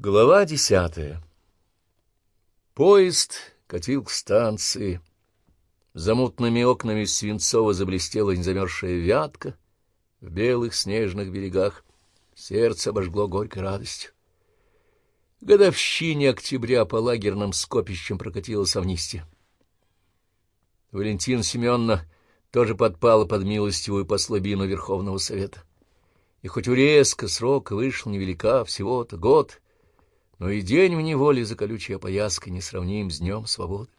Глава десятая Поезд катил к станции. За мутными окнами свинцово заблестела незамерзшая вятка в белых снежных берегах. Сердце обожгло горькой радостью. Годовщине октября по лагерным скопищам прокатилась амнистия. Валентина Семеновна тоже подпала под милостивую послабину Верховного Совета. И хоть урезко срок вышел невелика, всего-то год — но и день в неволе за колючей опояской не сравним с днем свободы.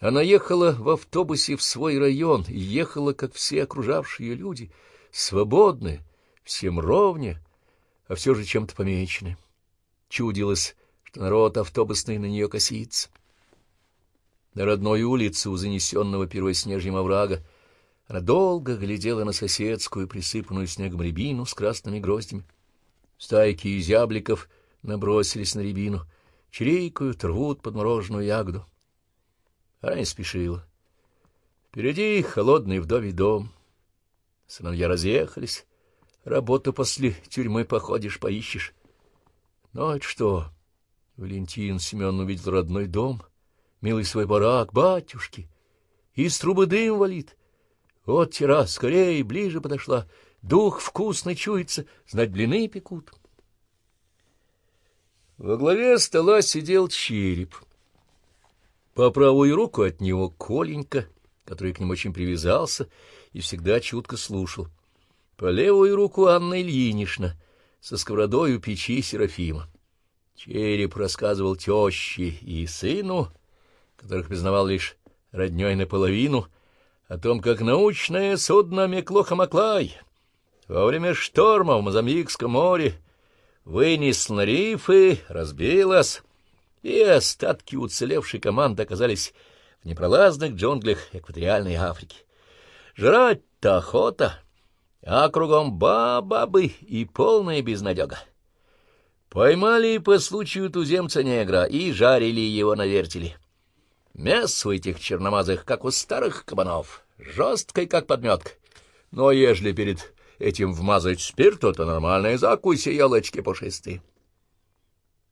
Она ехала в автобусе в свой район и ехала, как все окружавшие люди, свободные, всем ровне, а все же чем-то помечены. Чудилось, что народ автобусный на нее косится. На родной улице у занесенного первоснежьем оврага она долго глядела на соседскую, присыпанную снегом рябину с красными гроздями. Стайки изябликов набросились на рябину, чирикают, рвут подмороженную ягоду. Она не спешила. Впереди холодный вдовий дом. Сыновья разъехались. Работу после тюрьмы походишь, поищешь. Ну, это что? Валентин Семен увидел родной дом, милый свой барак, батюшки. Из трубы дым валит. Вот террас, скорее, ближе подошла. Дух вкусно чуется, знать блины пекут. Во главе стола сидел череп. По правую руку от него Коленька, который к ним очень привязался и всегда чутко слушал. По левую руку Анна Ильинична со сковородой у печи Серафима. Череп рассказывал теще и сыну, которых признавал лишь роднёй наполовину, о том, как научное судно Меклоха-Маклай во время шторма в Мозамбикском море вынес на рифы, разбилась, и остатки уцелевшей команды оказались в непролазных джунглях экваториальной Африки. Жрать-то охота, а кругом бабы и полная безнадега. Поймали по случаю туземца-негра и жарили его на вертеле. Мясо этих черномазых, как у старых кабанов, жесткой, как подметка. Но ежели перед этим вмазать спирт, то нормальная закусь и елочки пушистые.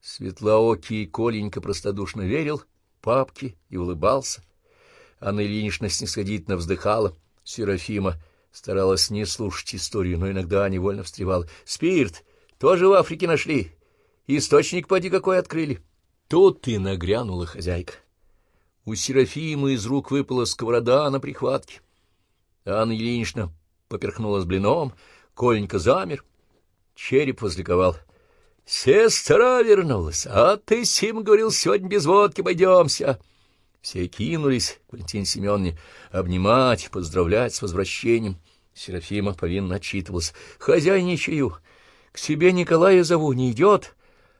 Светлоокий Коленька простодушно верил папке и улыбался. Анна Ильинична снисходительно вздыхала. Серафима старалась не слушать историю, но иногда невольно встревала. «Спирт тоже в Африке нашли. Источник поди какой открыли». Тут и нагрянула хозяйка. У Серафимы из рук выпала сковорода на прихватке. Анна Ильинична поперхнулась блином, Коленька замер. Череп возликовал. — Сестра вернулась, а ты, Сим, говорил, сегодня без водки пойдемся. Все кинулись к Валентине Семеновне обнимать, поздравлять с возвращением. Серафима повинно отчитывалась. — Хозяйничаю. К себе Николая зову, не идет,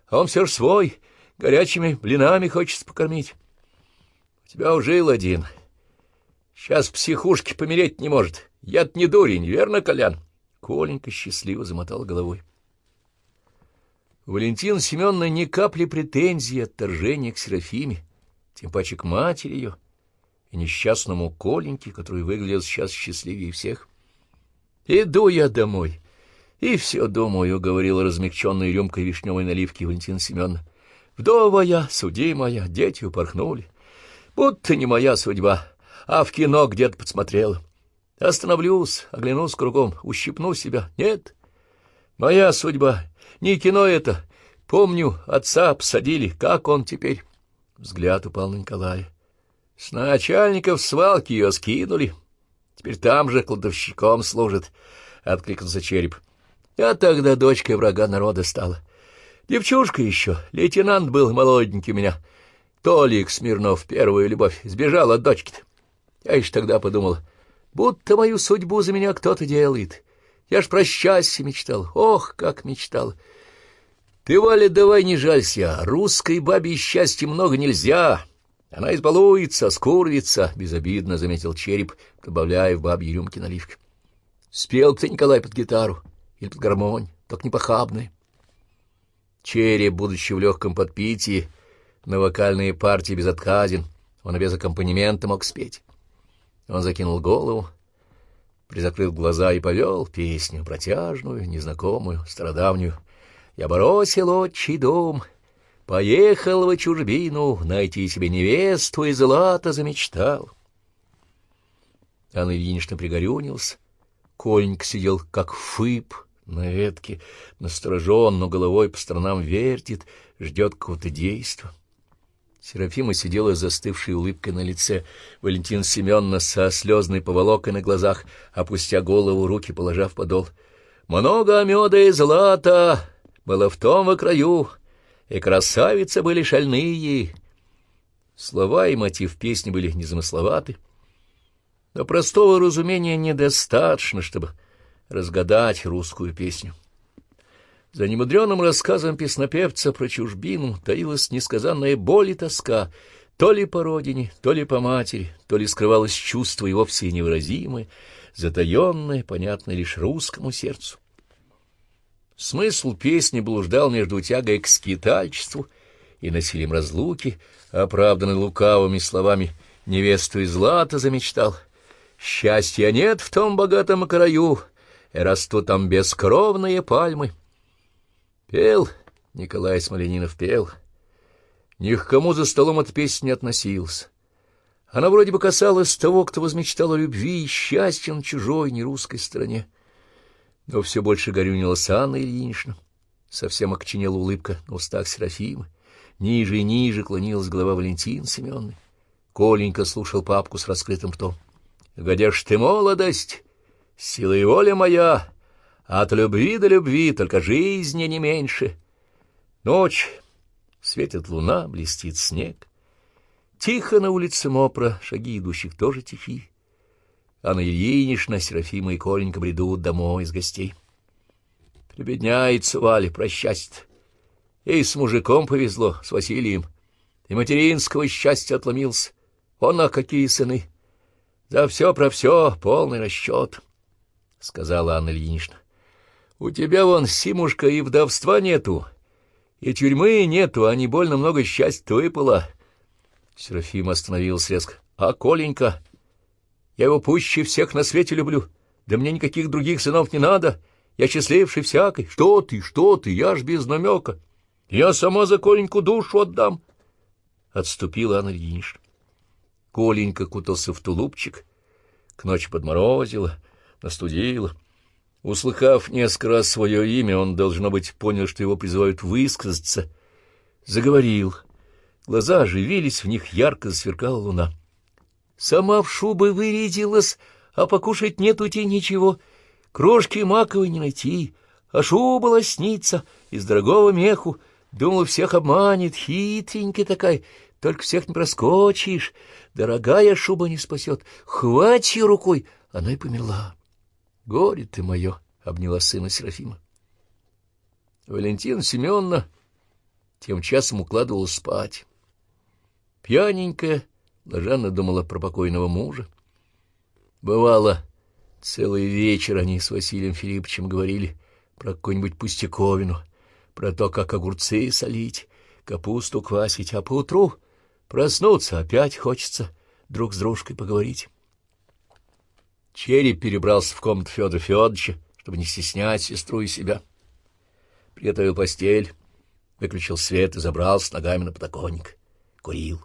а он все ж свой, горячими блинами хочется покормить. У тебя ужил один. Сейчас в психушке помереть не может. Я-то не дурень, верно, Колян? Коленька счастливо замотал головой. Валентин Семеновна ни капли претензий отторжения к Серафиме, тем паче к матери ее и несчастному Коленьке, который выглядел сейчас счастливее всех. «Иду я домой, и все думаю», — говорила размягченной рюмкой вишневой наливки Валентина Семеновна. «Вдова я, судимая, дети упорхнули. Будто не моя судьба, а в кино где-то подсмотрела. Остановлюсь, оглянусь кругом, ущипну себя. Нет, моя судьба, не кино это. Помню, отца обсадили, как он теперь? Взгляд упал на Николая. С начальников свалки ее скинули. Теперь там же кладовщиком служит, — откликнулся череп. Я тогда дочкой врага народа стала. Девчушка еще, лейтенант был молоденький у меня. Толик Смирнов, первую любовь, сбежал от дочки-то. Я еще тогда подумал, будто мою судьбу за меня кто-то делает. Я ж про счастье мечтал, ох, как мечтал. Ты, Валя, давай не жалься, русской бабе счастья много нельзя. Она избалуется, скурвится, — безобидно заметил череп, добавляя в бабьи рюмки наливки. Спел ты, Николай, под гитару или под гармонь, только не похабный. Череп, будучи в легком подпитии, на вокальные партии безотказен, он без аккомпанемента мог спеть. Он закинул голову, призакрыл глаза и повел песню, протяжную, незнакомую, стародавнюю. Я бросил отчий дом, поехал в чужбину, найти себе невесту и злато замечтал. Анна Ильинична пригорюнился. Коленька сидел, как фып, на ветке, насторожен, но головой по сторонам вертит, ждет какого-то действа. Серафима сидела с застывшей улыбкой на лице, Валентин Семеновна со слезной поволокой на глазах, опустя голову, руки положав подол. «Много меда и злата было в том во краю, и красавицы были шальные». Слова и мотив песни были незамысловаты, но простого разумения недостаточно, чтобы разгадать русскую песню. За немудреным рассказом песнопевца про чужбину таилась несказанная боль и тоска, то ли по родине, то ли по матери, то ли скрывалось чувство и вовсе невыразимое, затаенное, понятное лишь русскому сердцу. Смысл песни блуждал между тягой к скитальчеству и насилием разлуки, оправданный лукавыми словами «невесту из злата замечтал». «Счастья нет в том богатом краю, растут там бескровные пальмы». Пел Николай Смоленинов, пел. Ни к кому за столом от песни не относился. Она вроде бы касалась того, кто возмечтал о любви и счастье на чужой, нерусской стороне. Но все больше горюнилась Анна Ильинична. Совсем окченела улыбка на устах Серафимы. Ниже и ниже клонилась голова Валентина Семеновны. Коленька слушал папку с раскрытым ртом. — Годишь ты молодость, сила и воля моя, от любви до любви, только жизни не меньше. Ночь, светит луна, блестит снег. Тихо на улице Мопра, шаги идущих тоже тихи. Анна Ильинична, Серафима и Коленька бредут домой из гостей. Прибедняется Валя, прощастье. Ей с мужиком повезло, с Василием. И материнского счастья отломился. Он, а какие сыны! За все про все полный расчет, — сказала Анна Ильинична. У тебя вон, Симушка, и вдовства нету, и тюрьмы нету, а не больно много счастья выпало. Серафим остановился резко. А Коленька? Я его пуще всех на свете люблю. Да мне никаких других сынов не надо. Я счастливший всякой. Что ты, что ты, я ж без намека. Я сама за Коленьку душу отдам. Отступила Анна Ильинична. Коленька кутался в тулупчик, к ночи подморозила, настудила. Услыхав несколько раз свое имя, он, должно быть, понял, что его призывают высказаться. Заговорил. Глаза оживились, в них ярко засверкала луна. Сама в шубы вырядилась, а покушать нету тебе ничего. Крошки маковой не найти, а шуба лоснится из дорогого меху. Думал, всех обманет, хитренькая такая, только всех не проскочишь. Дорогая шуба не спасет, хвать ее рукой, она и померла. Горе ты мое! — обняла сына Серафима. Валентина Семеновна тем часом укладывалась спать. Пьяненькая, блаженно думала про покойного мужа. Бывало, целый вечер они с Василием Филипповичем говорили про какую-нибудь пустяковину, про то, как огурцы солить, капусту квасить, а поутру проснуться опять хочется друг с дружкой поговорить. Череп перебрался в комнату Федора Федоровича, чтобы не стеснять сестру и себя. Приготовил постель, выключил свет и забрался ногами на подоконник. Курил.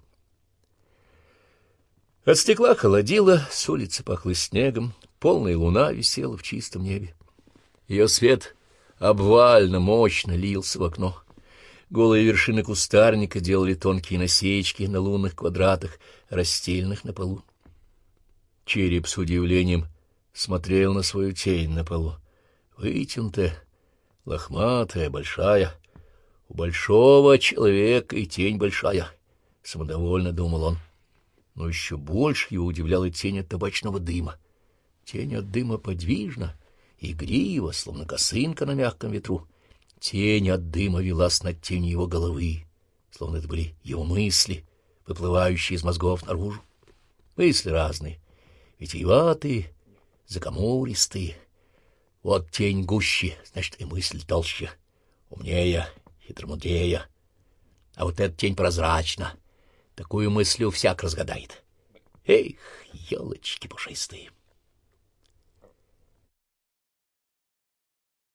От стекла холодило, с улицы пахло снегом, полная луна висела в чистом небе. Ее свет обвально, мощно лился в окно. Голые вершины кустарника делали тонкие насечки на лунных квадратах, расстеленных на полу. Череп с удивлением смотрел на свою тень на полу. Вытянутая, лохматая, большая. У большого человека и тень большая, — самодовольно думал он. Но еще больше его удивляла тень от табачного дыма. Тень от дыма подвижна, игрива, словно косынка на мягком ветру. Тень от дыма велась над тенью его головы, словно это были его мысли, выплывающие из мозгов наружу. Мысли разные, витиеватые, закамуристые. Вот тень гуще, значит, и мысль толще, умнее, хитромудрее. А вот эта тень прозрачна, такую мысль у всяк разгадает. Эх, елочки пушистые!